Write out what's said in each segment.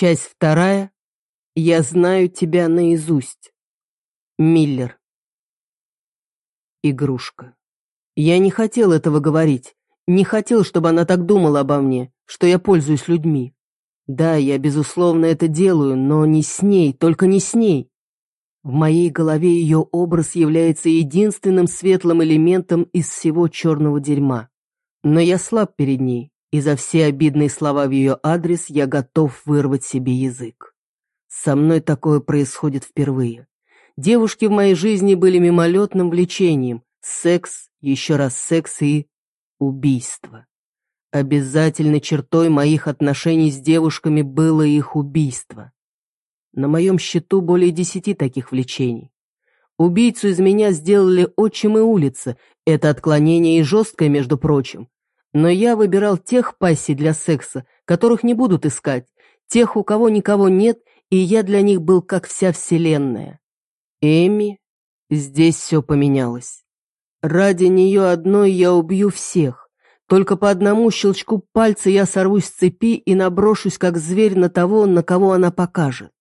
Часть вторая. Я знаю тебя наизусть. Миллер. Игрушка. Я не хотел этого говорить. Не хотел, чтобы она так думала обо мне, что я пользуюсь людьми. Да, я, безусловно, это делаю, но не с ней, только не с ней. В моей голове ее образ является единственным светлым элементом из всего черного дерьма. Но я слаб перед ней, и за все обидные слова в ее адрес я готов вырвать себе язык. Со мной такое происходит впервые. Девушки в моей жизни были мимолетным влечением. Секс, еще раз секс и убийство. Обязательной чертой моих отношений с девушками было их убийство. На моем счету более десяти таких влечений. Убийцу из меня сделали отчим и улица. Это отклонение и жесткое, между прочим. Но я выбирал тех пассий для секса, которых не будут искать, тех, у кого никого нет, и я для них был как вся вселенная. Эми, здесь все поменялось. Ради нее одной я убью всех. Только по одному щелчку пальца я сорвусь с цепи и наброшусь, как зверь, на того, на кого она покажет.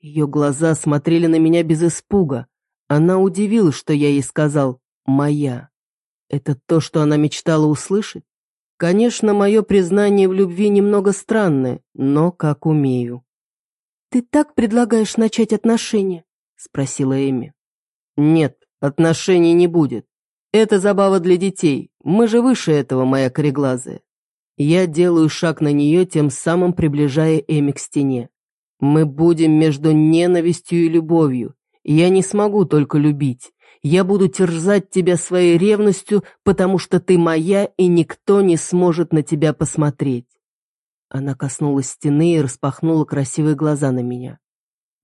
Ее глаза смотрели на меня без испуга. Она удивилась, что я ей сказал «моя». Это то, что она мечтала услышать? Конечно, мое признание в любви немного странное, но как умею. «Ты так предлагаешь начать отношения?» — спросила Эми. «Нет, отношений не будет. Это забава для детей. Мы же выше этого, моя кореглазая. Я делаю шаг на нее, тем самым приближая Эми к стене. Мы будем между ненавистью и любовью. Я не смогу только любить. Я буду терзать тебя своей ревностью, потому что ты моя, и никто не сможет на тебя посмотреть. Она коснулась стены и распахнула красивые глаза на меня.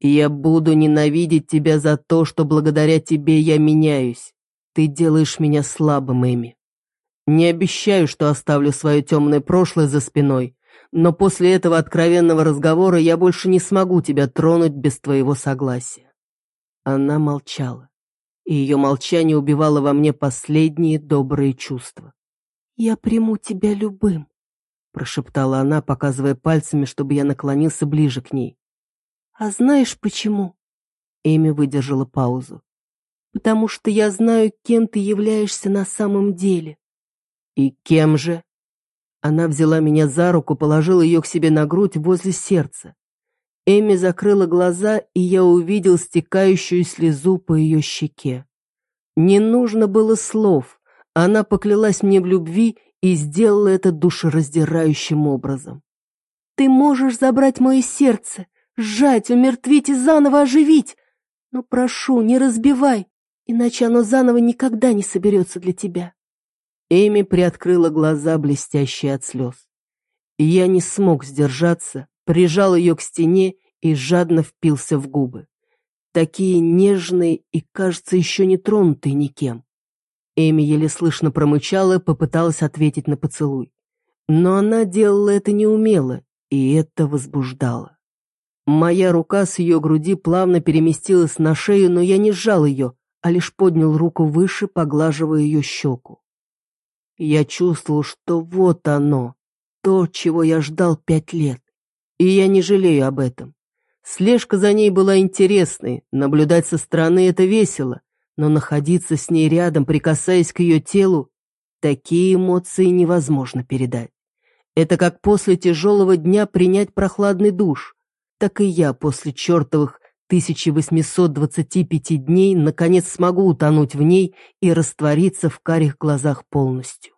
Я буду ненавидеть тебя за то, что благодаря тебе я меняюсь. Ты делаешь меня слабым, Эми. Не обещаю, что оставлю свое темное прошлое за спиной, но после этого откровенного разговора я больше не смогу тебя тронуть без твоего согласия. Она молчала, и ее молчание убивало во мне последние добрые чувства. «Я приму тебя любым», — прошептала она, показывая пальцами, чтобы я наклонился ближе к ней. «А знаешь почему?» Эми выдержала паузу потому что я знаю, кем ты являешься на самом деле». «И кем же?» Она взяла меня за руку, положила ее к себе на грудь возле сердца. Эми закрыла глаза, и я увидел стекающую слезу по ее щеке. Не нужно было слов. Она поклялась мне в любви и сделала это душераздирающим образом. «Ты можешь забрать мое сердце, сжать, умертвить и заново оживить, но прошу, не разбивай, иначе оно заново никогда не соберется для тебя. Эми приоткрыла глаза, блестящие от слез. И я не смог сдержаться, прижал ее к стене и жадно впился в губы. Такие нежные и, кажется, еще не тронутые никем. Эми еле слышно промычала, попыталась ответить на поцелуй. Но она делала это неумело, и это возбуждало. Моя рука с ее груди плавно переместилась на шею, но я не сжал ее, а лишь поднял руку выше, поглаживая ее щеку. Я чувствовал, что вот оно, то, чего я ждал пять лет. И я не жалею об этом. Слежка за ней была интересной, наблюдать со стороны это весело, но находиться с ней рядом, прикасаясь к ее телу, такие эмоции невозможно передать. Это как после тяжелого дня принять прохладный душ. Так и я после чертовых 1825 дней наконец смогу утонуть в ней и раствориться в карих глазах полностью.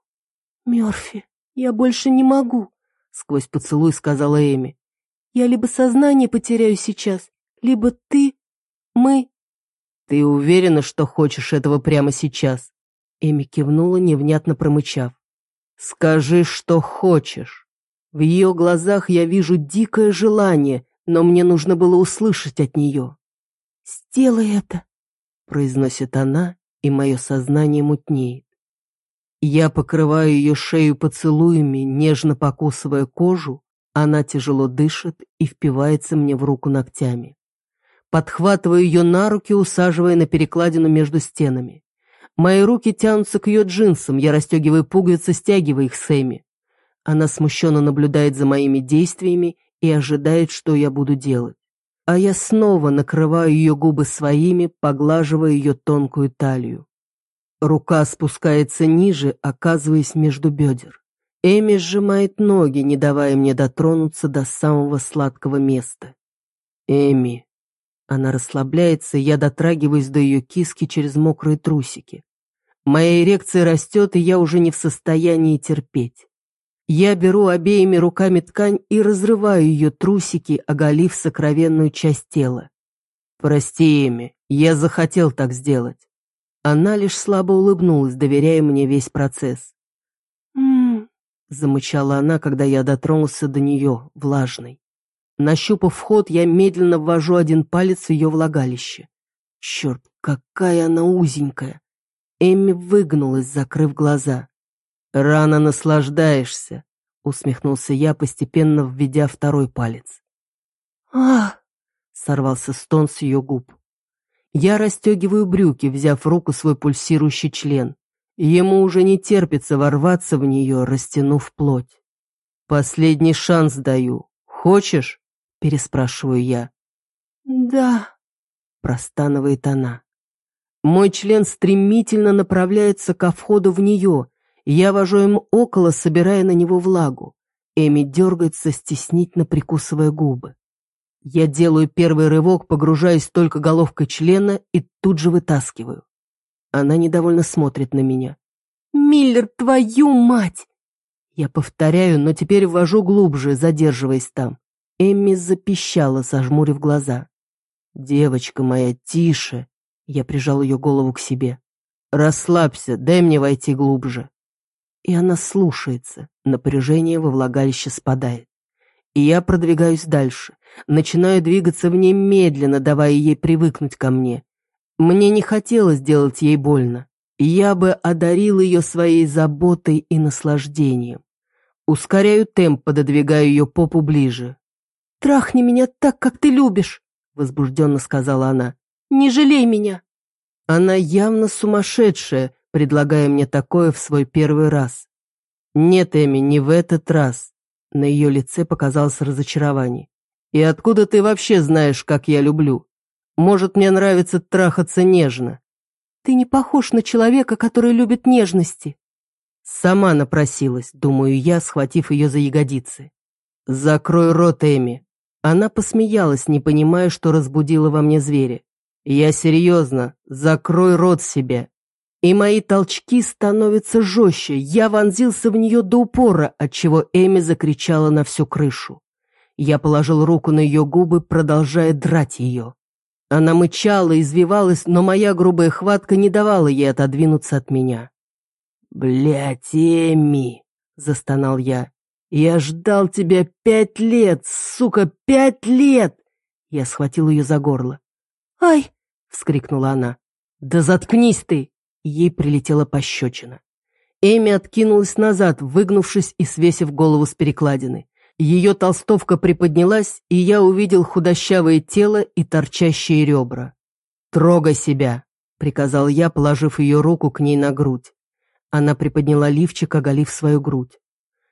«Мёрфи, я больше не могу», — сквозь поцелуй сказала Эми. «Я либо сознание потеряю сейчас, либо ты, мы...» «Ты уверена, что хочешь этого прямо сейчас?» Эми кивнула, невнятно промычав. «Скажи, что хочешь». В ее глазах я вижу дикое желание, но мне нужно было услышать от нее. «Сделай это», — произносит она, и мое сознание мутнеет. Я покрываю ее шею поцелуями, нежно покусывая кожу, она тяжело дышит и впивается мне в руку ногтями. Подхватываю ее на руки, усаживая на перекладину между стенами. Мои руки тянутся к ее джинсам, я расстегиваю пуговицы, стягивая их с Эми. Она смущенно наблюдает за моими действиями, и ожидает, что я буду делать. А я снова накрываю ее губы своими, поглаживая ее тонкую талию. Рука спускается ниже, оказываясь между бедер. Эми сжимает ноги, не давая мне дотронуться до самого сладкого места. Эми. Она расслабляется, я дотрагиваюсь до ее киски через мокрые трусики. Моя эрекция растет, и я уже не в состоянии терпеть. Я беру обеими руками ткань и разрываю ее трусики, оголив сокровенную часть тела. «Прости, Эми, я захотел так сделать». Она лишь слабо улыбнулась, доверяя мне весь процесс. Замычала она, когда я дотронулся до нее, влажной. Нащупав вход, я медленно ввожу один палец в ее влагалище. Черт, какая она узенькая. Эмми выгнулась, закрыв глаза. «Рано наслаждаешься», — усмехнулся я, постепенно введя второй палец. «Ах!» — сорвался стон с ее губ. Я расстегиваю брюки, взяв в руку свой пульсирующий член. Ему уже не терпится ворваться в нее, растянув плоть. «Последний шанс даю. Хочешь?» — переспрашиваю я. «Да», — простанывает она. Мой член стремительно направляется ко входу в нее, я вожу им около, собирая на него влагу. Эми дергается, стеснительно прикусывая губы. Я делаю первый рывок, погружаясь только головкой члена и тут же вытаскиваю. Она недовольно смотрит на меня. «Миллер, твою мать!» Я повторяю, но теперь ввожу глубже, задерживаясь там. Эмми запищала, зажмурив глаза. «Девочка моя, тише!» Я прижал ее голову к себе. «Расслабься, дай мне войти глубже» и она слушается, напряжение во влагалище спадает. И я продвигаюсь дальше, начинаю двигаться в ней медленно, давая ей привыкнуть ко мне. Мне не хотелось делать ей больно, и я бы одарил ее своей заботой и наслаждением. Ускоряю темп, пододвигаю ее попу ближе. «Трахни меня так, как ты любишь», — возбужденно сказала она. «Не жалей меня». Она явно сумасшедшая, предлагая мне такое в свой первый раз. Нет, Эми, не в этот раз. На ее лице показалось разочарование. И откуда ты вообще знаешь, как я люблю? Может, мне нравится трахаться нежно? Ты не похож на человека, который любит нежности. Сама напросилась, думаю я, схватив ее за ягодицы. Закрой рот, Эми. Она посмеялась, не понимая, что разбудила во мне зверя. Я серьезно, закрой рот себе и мои толчки становятся жестче. Я вонзился в нее до упора, отчего Эми закричала на всю крышу. Я положил руку на ее губы, продолжая драть ее. Она мычала, извивалась, но моя грубая хватка не давала ей отодвинуться от меня. «Блядь, Эми!» — застонал я. «Я ждал тебя пять лет, сука, пять лет!» Я схватил ее за горло. «Ай!» — вскрикнула она. «Да заткнись ты!» Ей прилетела пощечина. Эми откинулась назад, выгнувшись и свесив голову с перекладины. Ее толстовка приподнялась, и я увидел худощавое тело и торчащие ребра. «Трогай себя!» — приказал я, положив ее руку к ней на грудь. Она приподняла лифчик, оголив свою грудь.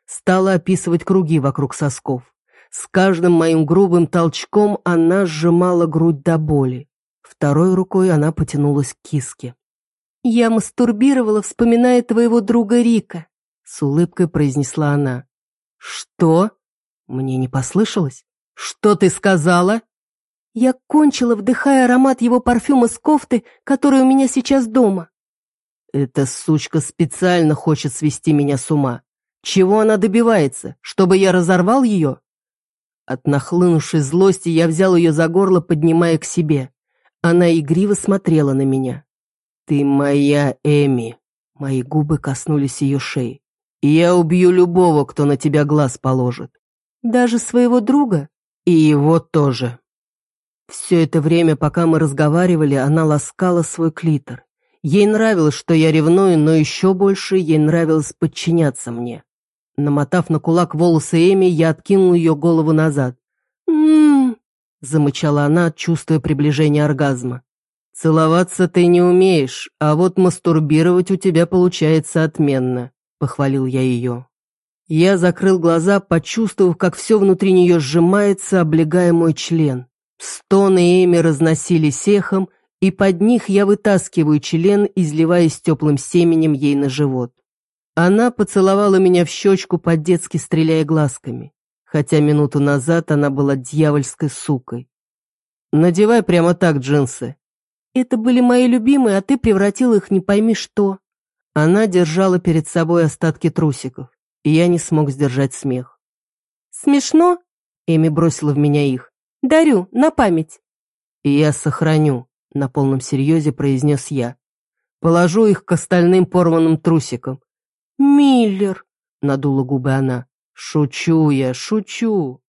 Стала описывать круги вокруг сосков. С каждым моим грубым толчком она сжимала грудь до боли. Второй рукой она потянулась к киске. «Я мастурбировала, вспоминая твоего друга Рика», — с улыбкой произнесла она. «Что?» Мне не послышалось. «Что ты сказала?» «Я кончила, вдыхая аромат его парфюма с кофты, который у меня сейчас дома». «Эта сучка специально хочет свести меня с ума. Чего она добивается? Чтобы я разорвал ее?» От нахлынувшей злости я взял ее за горло, поднимая к себе. Она игриво смотрела на меня. «Ты моя Эми!» Мои губы коснулись ее шеи. «Я убью любого, кто на тебя глаз положит». «Даже своего друга?» «И его тоже». Все это время, пока мы разговаривали, она ласкала свой клитор. Ей нравилось, что я ревную, но еще больше ей нравилось подчиняться мне. Намотав на кулак волосы Эми, я откинул ее голову назад. «М-м-м», замычала она, чувствуя приближение оргазма. «Целоваться ты не умеешь, а вот мастурбировать у тебя получается отменно», — похвалил я ее. Я закрыл глаза, почувствовав, как все внутри нее сжимается, облегая мой член. Стоны Эми разносились эхом, и под них я вытаскиваю член, изливаясь теплым семенем ей на живот. Она поцеловала меня в щечку, по-детски стреляя глазками, хотя минуту назад она была дьявольской сукой. «Надевай прямо так джинсы». «Это были мои любимые, а ты превратил их не пойми что». Она держала перед собой остатки трусиков, и я не смог сдержать смех. «Смешно?» Эми бросила в меня их. «Дарю, на память». «И я сохраню», — на полном серьезе произнес я. «Положу их к остальным порванным трусикам». «Миллер», — надула губы она. «Шучу я, шучу».